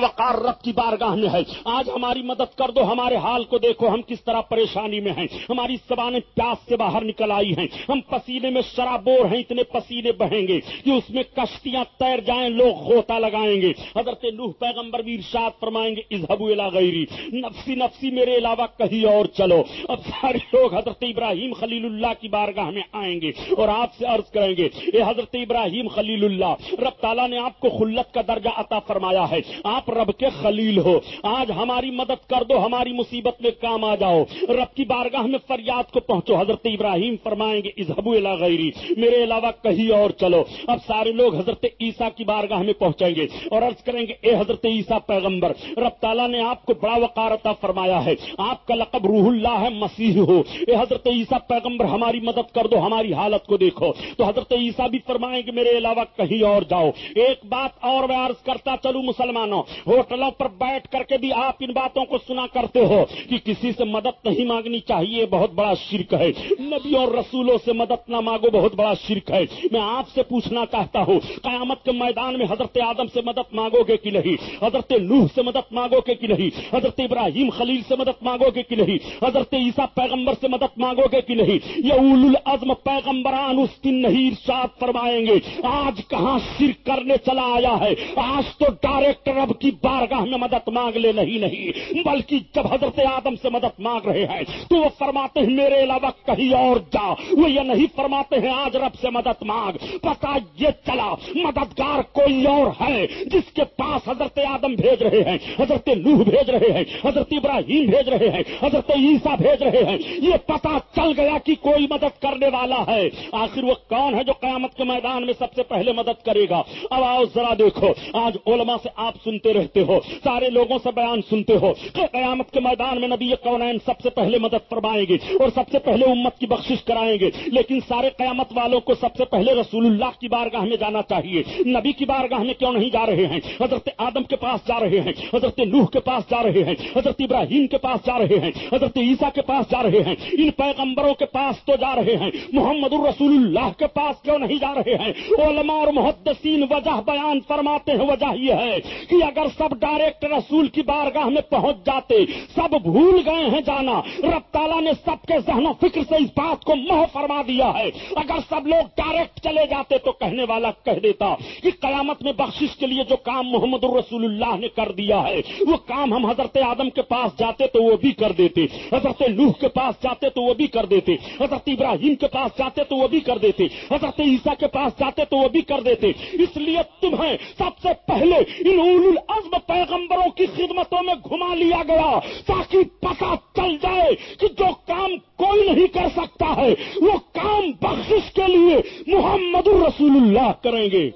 بوقار رب کی بارگاہ میں ہے۔ آج ہماری مدد کر دو، ہمارے حال کو دیکھو، ہم کس طرح پریشانی میں ہیں۔ ہماری زبانیں پیاس سے باہر نکل آئی ہیں۔ ہم پسینے میں شرابور ہیں، اتنے پسینے بہیں گے کہ اس میں کشتیاں تیر جائیں، لوگ غوطہ لگائیں گے۔ حضرت نوح پیغمبر بھی ارشاد فرمائیں گے اظہبو غیری نفسی نفسی میرے علاوہ کہیں اور چلو۔ اب سارے لوگ حضرت ابراہیم خلیل اللہ کی بارگاہ میں آئیں گے اور آپ سے عرض کریں گے، اے حضرت ابراہیم خلیل اللہ، رب تعالیٰ نے آپ کو خلت کا درجہ عطا فرمایا ہے۔ آپ رب کے خلیل ہو۔ آج ہماری مدد کر دو، ہماری مصیبت میں کام آ جاؤ۔ رب کی بارگاہ میں فریاد کو پہنچو۔ حضرت ابراہیم فرمائیں گے اظہبو الا غیری۔ میرے علاوہ کہیں اور چلو۔ اب سارے لوگ حضرت عیسیٰ کی بارگاہ میں پہنچیں گے اور عرض کریں گے، اے حضرت عیسیٰ پیغمبر، رب تعالیٰ نے آپ کو بڑا وقار عطا فرمایا ہے۔ آپ کا لقب روح اللہ ہے، مسیح ہو۔ اے حضرت عیسیٰ پیغمبر، ہماری مدد کر دو، ہماری حالت کو دیکھو۔ تو حضرت عیسیٰ بھی فرمائیں گے، میرے علاوہ کہیں اور جاؤ۔ ایک بات اور میں عرض کرتا چلوں مسلمانوں ہوٹلوں پر بیٹھ کر کے بھی آپ ان باتوں کو سنا کرتے ہو کہ کسی سے مدد نہیں مانگنی چاہیے بہت بڑا شرک ہے۔ نبی اور رسولوں سے مدد نہ مانگو بہت بڑا شرک ہے۔ میں آپ سے پوچھنا چاہتا ہوں، قیامت کے میدان میں حضرت آدم سے مدد مانگو گے کہ نہیں؟ حضرت نوح سے مدد مانگو گے کہ نہیں؟ حضرت ابراہیم خلیل سے مدد مانگو گے کہ نہیں؟ حضرت عیسیٰ پیغمبر سے مدد مانگو گے کہ نہیں؟ یہ اول العزم پیغمبران اس دن نہیں ارشاد فرمائیں گے، آج کہاں شرک کرنے چلا آیا ہے؟ آج تو ڈائریکٹ رب کی بارگاہ میں مدد مانگ لے، نہیں نہیں، بلکہ جب حضرت آدم سے مدد مانگ رہے ہیں، تو وہ فرماتے ہیں، میرے علاوہ کہیں اور جا۔ وہ یہ نہیں فرماتے ہیں، آج رب سے مدد مانگ۔ پتا یہ چلا، مددگار کوئی اور ہے جس کے پاس حضرت آدم بھیج رہے ہیں، حضرت نوح بھیج رہے ہیں، حضرت ابراہیم بھیج رہے ہیں، حضرت عیسیٰ بھیج رہے ہیں۔ یہ پتا چل گیا کہ کوئی مدد کرنے والا ہے۔ آخر وہ کون ہے جو قیامت کے میدان میں سب سے پہلے مدد کرے گا؟ اب آؤ ذرا دیکھو، آج علماء سے آپ سنتے رہتے ہو، سارے لوگوں سے بیان سنتے ہو قیامت کے میدان میں نبی کونین سب سے پہلے مدد فرمائیں گے اور سب سے پہلے امت کی بخشش کرائیں گے۔ لیکن سارے قیامت والوں کو سب سے پہلے رسول اللہ کی بارگاہ میں جانا چاہیے۔ نبی کی بارگاہ میں کیوں نہیں جا رہے ہیں؟ حضرت آدم کے پاس جا رہے ہیں، حضرت نوح کے پاس جا رہے ہیں، حضرت ابراہیم کے پاس جا رہے ہیں، حضرت عیسیٰ کے پاس جا رہے ہیں۔ ان پیغمبروں کے پاس تو جا رہے ہیں، محمد الرسول اللہ کے پاس کیوں نہیں جا رہے ہیں؟ علماء اور محدثین وجہ بیان فرماتے ہیں، وجہ یہ ہے کہ اگر سب ڈائریکٹ رسول کی بارگاہ میں پہنچ جاتے۔ سب بھول گئے ہیں جانا۔ رب تعالیٰ نے سب کے ذہن و فکر سے اس بات کو مہ فرما دیا ہے۔ اگر سب لوگ ڈائریکٹ چلے جاتے تو کہنے والا کہہ دیتا کہ قیامت میں بخشش کے لیے جو کام محمد الرسول اللہ نے کر دیا ہے، وہ کام ہم حضرت آدم کے پاس جاتے تو وہ بھی کر دیتے۔ حضرت نوح کے پاس جاتے تو وہ بھی کر دیتے۔ حضرت ابراہیم کے پاس جاتے تو وہ بھی کر دیتے۔ حضرت عیسیٰ کے پاس جاتے تو وہ بھی کر دیتے۔ اس لیے تمہیں سب سے پہلے ان العزم پیغمبروں کی خدمتوں میں گھما لیا گیا تاکہ پتا چل جائے کہ جو کام کوئی نہیں کر سکتا ہے وہ کام بخشش کے لیے محمد الرسول اللہ کریں گے۔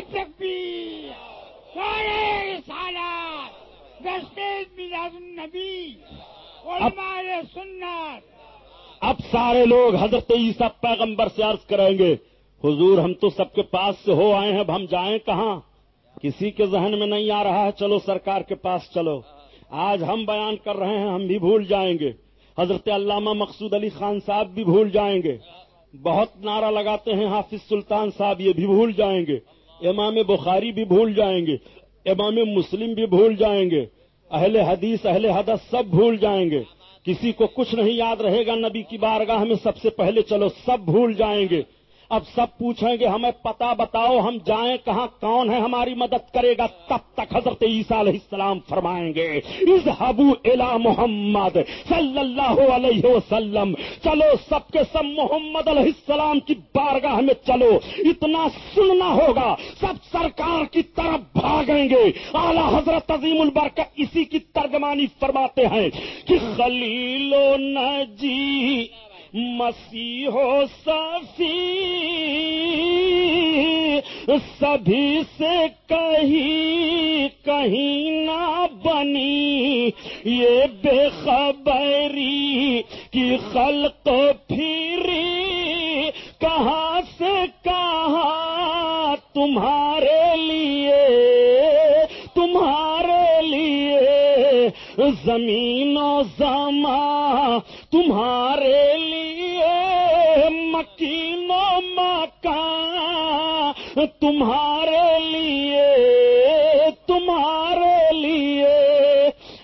تکبیر علماء سنت۔ اب سارے لوگ حضرت عیسیٰ پیغمبر سے عرض کریں گے حضور ہم تو سب کے پاس سے ہو آئے ہیں اب ہم جائیں کہاں؟ کسی کے ذہن میں نہیں آ رہا ہے، چلو سرکار کے پاس چلو۔ آج ہم بیان کر رہے ہیں، ہم بھی بھول جائیں گے۔ حضرت علامہ مقصود علی خان صاحب بھی بھول جائیں گے۔ بہت نعرہ لگاتے ہیں حافظ سلطان صاحب، یہ بھی بھول جائیں گے۔ امام بخاری بھی بھول جائیں گے۔ امام مسلم بھی بھول جائیں گے۔ اہل حدیث، اہل حدث سب بھول جائیں گے۔ کسی کو کچھ نہیں یاد رہے گا نبی کی بارگاہ میں، سب سے پہلے چلو، سب بھول جائیں گے۔ اب سب پوچھیں گے ہمیں پتا بتاؤ ہم جائیں کہاں؟ کون ہے ہماری مدد کرے گا؟ تب تک حضرت عیسیٰ علیہ السلام فرمائیں گے از ہبو الا محمد صلی اللہ علیہ وسلم۔ چلو سب کے سب محمد علیہ السلام کی بارگاہ میں چلو۔ اتنا سننا ہوگا، سب سرکار کی طرف بھاگیں گے۔ اعلی حضرت عظیم البرکت اسی کی ترجمانی فرماتے ہیں کہ خلیل و نجی مسیح و صفی سبھی سے کہیں کہیں نہ بنی، یہ بے خبری کی خلق پھری کہاں سے کہاں تمہارے لیے تمہارے لیے زمین و زماں، تمہارے تمہارے لیے تمہارے لیے۔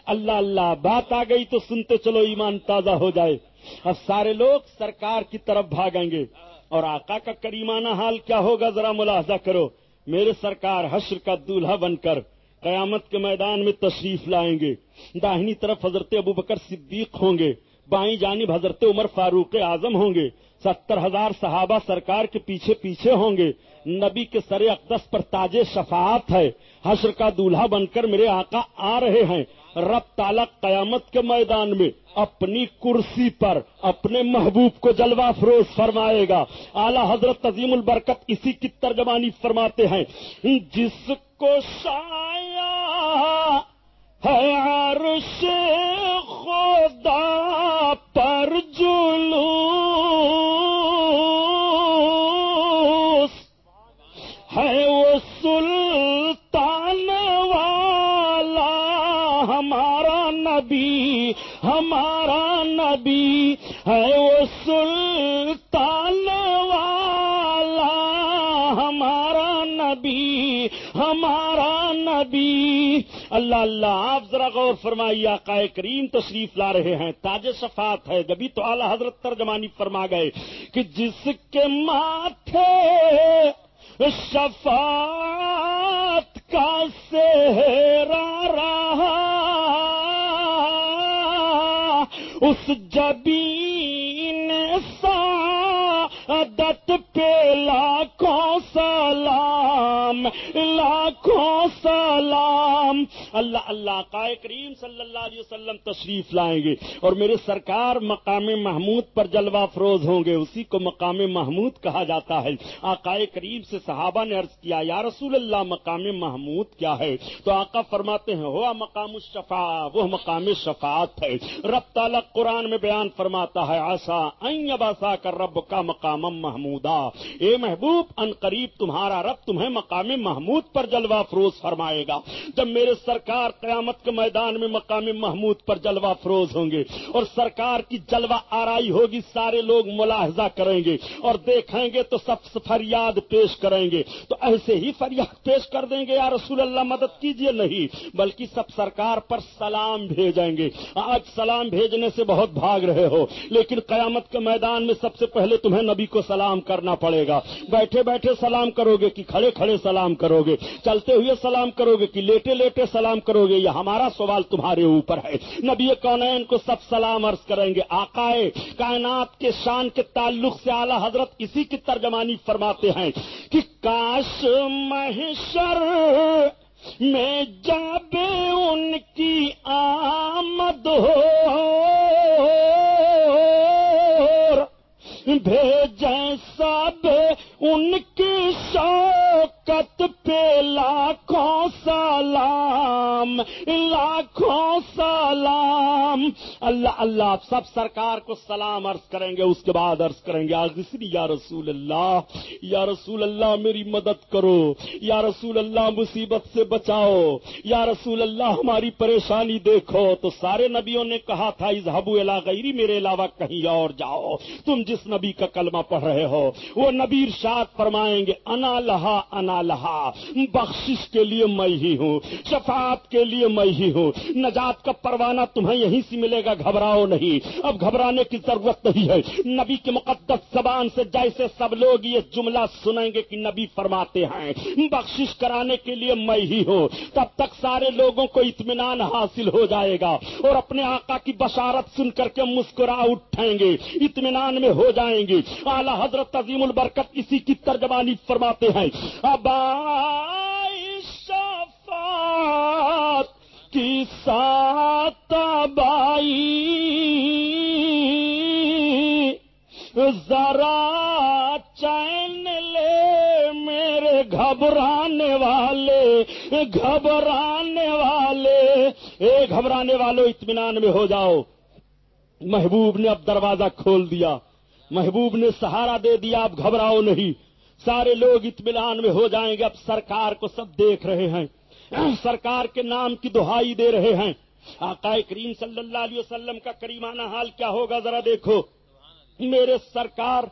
اللہ اللہ، بات آ گئی تو سنتے چلو، ایمان تازہ ہو جائے۔ اب سارے لوگ سرکار کی طرف بھاگیں گے۔ اور آقا کا کریمانہ حال کیا ہوگا؟ ذرا ملاحظہ کرو۔ میرے سرکار، حشر کا دولہا بن کر قیامت کے میدان میں تشریف لائیں گے۔ داہنی طرف حضرت ابو بکر صدیق ہوں گے۔ بائیں جانب حضرت عمر فاروق اعظم ہوں گے، ستر ہزار صحابہ سرکار کے پیچھے پیچھے ہوں گے۔ نبی کے سر اقدس پر تاج شفاعت ہے۔ حشر کا دولہا بن کر میرے آقا آ رہے ہیں۔ رب تعالی قیامت کے میدان میں اپنی کرسی پر، اپنے محبوب کو جلوہ فروز فرمائے گا۔ اعلی حضرت عظیم البرکت اسی کی ترجمانی فرماتے ہیں۔ جس کو سایہ ہے عرش خدا پر جلوس ہے وہ سلطان والا ہمارا نبی ہمارا نبی ہے وہ سلطان والا ہمارا نبی ہمارا نبی اللہ اللہ، آپ ذرا غور فرمائیے، آقا کریم تشریف لا رہے ہیں، تاج شفاعت ہے، جبھی تو اعلی حضرت ترجمانی فرما گئے کہ جس کے ماتھے شفاعت کا سہرا رہا، اس جبین سعادت پہ لاکھوں سلام لاکھوں سلام اللہ اللہ قائے کریم صلی اللہ علیہ وسلم تشریف لائیں گے اور میرے سرکار مقام محمود پر جلوہ فروز ہوں گے اسی کو مقام محمود کہا جاتا ہے آقائے کریم سے صحابہ نے عرض کیا، یا رسول اللہ، مقام محمود کیا ہے؟ تو آقا فرماتے ہیں، ہوا مقام الشفا وہ مقام شفاعت ہے۔ رب تعالی قرآن میں بیان فرماتا ہے آسا باسا کر رب کا مقام محمودا۔ اے محبوب، ان قریب تمہارا رب تمہیں مقام محمود پر جلوہ فروز فرمائے گا۔ جب میرے سرکار قیامت کے میدان میں مقام محمود پر جلوہ فروز ہوں گے اور سرکار کی جلوہ آرائی ہوگی، سارے لوگ ملاحظہ کریں گے اور دیکھیں گے تو سب فریاد پیش کریں گے۔ تو ایسے ہی فریاد پیش کر دیں گے، یا رسول اللہ مدد کیجیے نہیں، بلکہ سب سرکار پر سلام بھیجیں گے۔ آج سلام بھیجنے سے بہت بھاگ رہے ہو، لیکن قیامت کے میدان میں سب سے پہلے تمہیں نبی کو سلام کرنا پڑے گا۔ بیٹھے بیٹھے سلام کرو گے کہ کھڑے کھڑے سلام کرو گے، چلتے ہوئے سلام کرو گے کہ لیٹے لیٹے سلام کرو گے یہ ہمارا سوال تمہارے اوپر ہے۔ نبی کونین کو سب سلام عرض کریں گے۔ آقائے کائنات کے شان کے تعلق سے اعلی حضرت اسی کی ترجمانی فرماتے ہیں کہ کاش محشر میں جب ان کی آمد ہو بھیجیں اللہ اللہ سب سرکار کو سلام عرض کریں گے، اس کے بعد عرض کریں گے آگسری یا رسول اللہ، یا رسول اللہ میری مدد کرو، یا رسول اللہ مصیبت سے بچاؤ، یا رسول اللہ ہماری پریشانی دیکھو۔ تو سارے نبیوں نے کہا تھا اظہبو الا غیری، میرے علاوہ کہیں اور جاؤ۔ تم جس نبی کا کلمہ پڑھ رہے ہو، وہ نبی ارشاد فرمائیں گے، انا لہا انا لہا، بخشش کے لیے میں ہی ہوں، شفاعت کے لیے میں ہی ہوں۔ نجات کا پروانہ تمہیں یہیں سے ملے گا، گھبراؤ نہیں۔ اب گھبرانے کی ضرورت نہیں ہے۔ نبی کے مقدس زبان سے جیسے سب لوگ یہ جملہ سنیں گے کہ نبی فرماتے ہیں، بخشش کرانے کے لیے میں ہی ہوں۔ تب تک سارے لوگوں کو اطمینان حاصل ہو جائے گا اور اپنے آقا کی بشارت سن کر کے مسکرا اٹھیں گے، اطمینان میں ہو جائیں گے۔ اعلی حضرت عظیم البرکت اسی کی ترجمانی فرماتے ہیں۔ ابائی شفاعت کی سات بائی ذرا چین لے میرے گھبرانے والے گھبرانے والے۔ اے گھبرانے والو، اطمینان میں ہو جاؤ۔ محبوب نے اب دروازہ کھول دیا۔ محبوب نے سہارا دے دیا، اب گھبراؤ نہیں۔ سارے لوگ اطمینان میں ہو جائیں گے۔ اب سرکار کو سب دیکھ رہے ہیں۔ سرکار کے نام کی دہائی دے رہے ہیں۔ آقا کریم صلی اللہ علیہ وسلم کا کریمانہ حال کیا ہوگا؟ ذرا دیکھو۔ میرے سرکار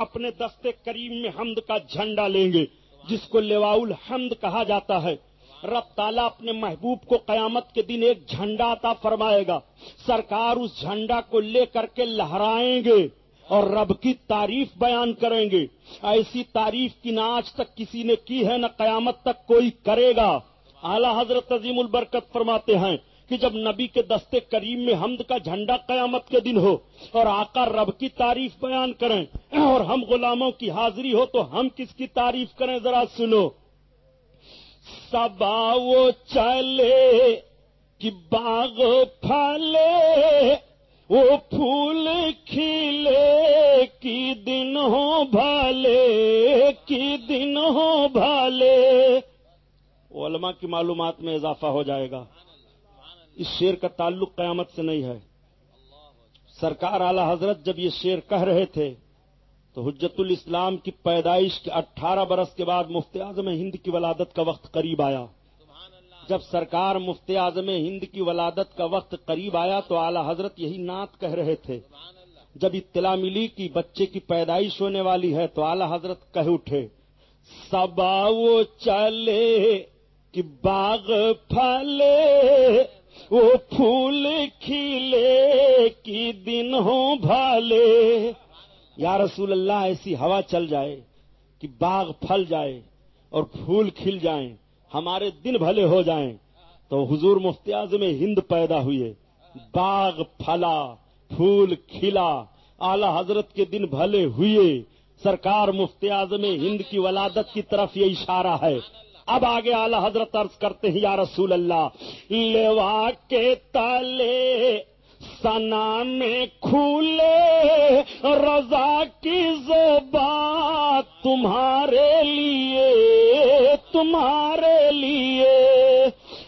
اپنے دستے کریم میں حمد کا جھنڈا لیں گے، جس کو لواؤل حمد کہا جاتا ہے۔ رب تعالیٰ اپنے محبوب کو قیامت کے دن ایک جھنڈا عطا فرمائے گا۔ سرکار اس جھنڈا کو لے کر کے لہرائیں گے اور رب کی تعریف بیان کریں گے۔ ایسی تعریف کی نہ آج تک کسی نے کی ہے، نہ قیامت تک کوئی کرے گا۔ اعلی حضرت عظیم البرکت فرماتے ہیں کہ جب نبی کے دستے کریم میں حمد کا جھنڈا قیامت کے دن ہو اور آقا رب کی تعریف بیان کریں اور ہم غلاموں کی حاضری ہو تو ہم کس کی تعریف کریں ذرا سنو۔ سبا وہ چلے کہ باغ پھلے وہ پھول کھلے کی دن ہو بھالے کی دن ہو بھالے۔ علماء کی معلومات میں اضافہ ہو جائے گا۔ اس شیر کا تعلق قیامت سے نہیں ہے۔ سرکار اعلی حضرت جب یہ شیر کہہ رہے تھے تو حجت الاسلام کی پیدائش کے اٹھارہ برس کے بعد مفتی اعظم ہند کی ولادت کا وقت قریب آیا۔ جب سرکار مفتی اعظم ہند کی ولادت کا وقت قریب آیا تو اعلی حضرت یہی نعت کہہ رہے تھے۔ جب اطلاع ملی کہ بچے کی پیدائش ہونے والی ہے تو اعلی حضرت کہہ اٹھے۔ سبا وہ چلے کہ باغ پھلے۔ وہ پھول کھلے کی دن ہوں بھالے۔ یا رسول اللہ، ایسی ہوا چل جائے کہ باغ پھل جائے اور پھول کھل جائیں، ہمارے دن بھلے ہو جائیں۔ تو حضور مفتی اعظم ہند پیدا ہوئے، باغ پھلا، پھول کھلا، اعلی حضرت کے دن بھلے ہوئے۔ سرکار مفتی اعظم ہند کی ولادت کی طرف یہ اشارہ ہے۔ اب آگے اعلی حضرت عرض کرتے ہیں، یا رسول اللہ لیوا کے تالے سنا میں کھولے رضا کی زبان تمہارے لیے تمہارے لیے۔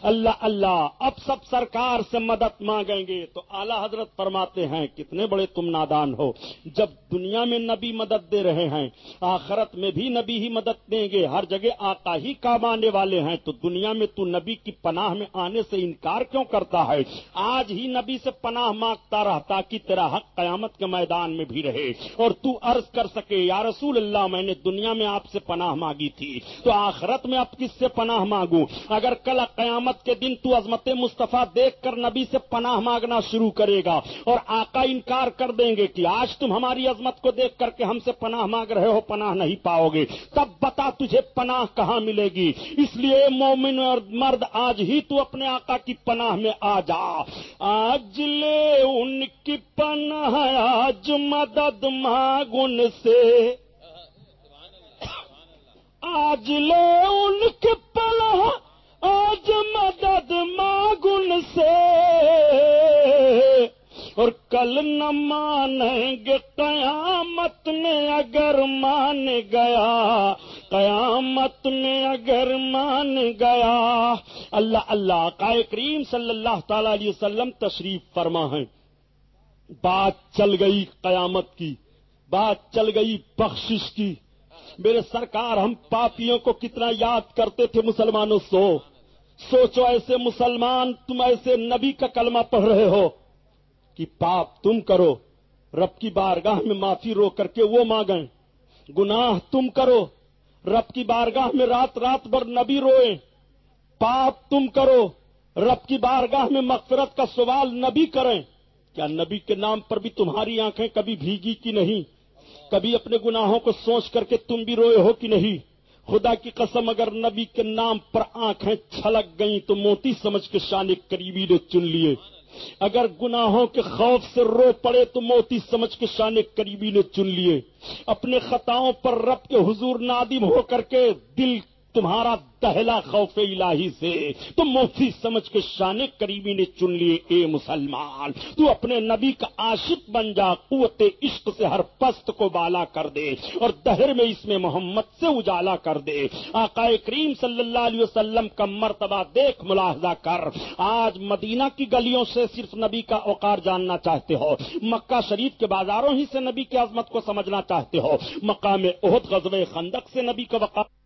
اللہ اللہ اب سب سرکار سے مدد مانگیں گے تو اعلی حضرت فرماتے ہیں کتنے بڑے تم نادان ہو جب دنیا میں نبی مدد دے رہے ہیں آخرت میں بھی نبی ہی مدد دیں گے ہر جگہ آقا ہی کام آنے والے ہیں تو دنیا میں تو نبی کی پناہ میں آنے سے انکار کیوں کرتا ہے آج ہی نبی سے پناہ مانگتا رہا تاکہ تیرا حق قیامت کے میدان میں بھی رہے اور تو عرض کر سکے، یا رسول اللہ، میں نے دنیا میں آپ سے پناہ مانگی تھی تو آخرت میں اب کس سے پناہ مانگوں؟ اگر کل قیامت قیامت کے دن تو عظمت مصطفیٰ دیکھ کر نبی سے پناہ مانگنا شروع کرے گا اور آقا انکار کر دیں گے کہ آج تم ہماری عظمت کو دیکھ کر کے ہم سے پناہ مانگ رہے ہو، پناہ نہیں پاؤ گے۔ تب بتا تجھے پناہ کہاں ملے گی۔ اس لیے مومن اور مرد آج ہی تو اپنے آقا کی پناہ میں آ جا۔ آج لے ان کی پناہ، آج مدد مانگ سے۔ آج لے ان کی پناہ آج مدد ماگن سے۔ اور کل نہ مانیں گے قیامت میں اگر مان گیا۔ قیامت میں اگر مان گیا۔ اللہ اللہ کا کریم صلی اللہ تعالی علیہ وسلم تشریف فرما ہے۔ بات چل گئی قیامت کی، بات چل گئی بخشش کی۔ میرے سرکار، ہم پاپیوں کو کتنا یاد کرتے تھے مسلمانوں سو۔ سوچو ایسے مسلمان، تم ایسے نبی کا کلمہ پڑھ رہے ہو کہ پاپ تم کرو۔ رب کی بارگاہ میں معافی رو کر کے وہ مانگیں۔ گناہ تم کرو۔ رب کی بارگاہ میں رات رات بھر نبی روئے پاپ تم کرو۔ رب کی بارگاہ میں مغفرت کا سوال نبی کریں۔ کیا نبی کے نام پر بھی تمہاری آنکھیں کبھی بھیگی کی نہیں؟ کبھی اپنے گناہوں کو سوچ کر کے تم بھی روئے ہو کہ نہیں؟ خدا کی قسم، اگر نبی کے نام پر آنکھیں چھلک گئیں تو موتی سمجھ کے شان قریبی نے چن لیے۔ اگر گناہوں کے خوف سے رو پڑے تو موتی سمجھ کے شان قریبی نے چن لیے۔ اپنے خطاؤں پر رب کے حضور نادم ہو کر کے دل تمہارا دہلا خوف الہی سے تو مفتی سمجھ کے شان قریبی نے چن لیے، اے مسلمان۔ تو اپنے نبی کا عاشق بن جا، قوت عشق سے ہر پست کو بالا کر دے اور دہر میں اس میں محمد سے اجالا کر دے۔ آقا کریم صلی اللہ علیہ وسلم کا مرتبہ دیکھ، ملاحظہ کر۔ آج مدینہ کی گلیوں سے صرف نبی کا اوقار جاننا چاہتے ہو۔ مکہ شریف کے بازاروں ہی سے نبی کی عظمت کو سمجھنا چاہتے ہو۔ مقام عہد غزب خندق سے نبی کا وقار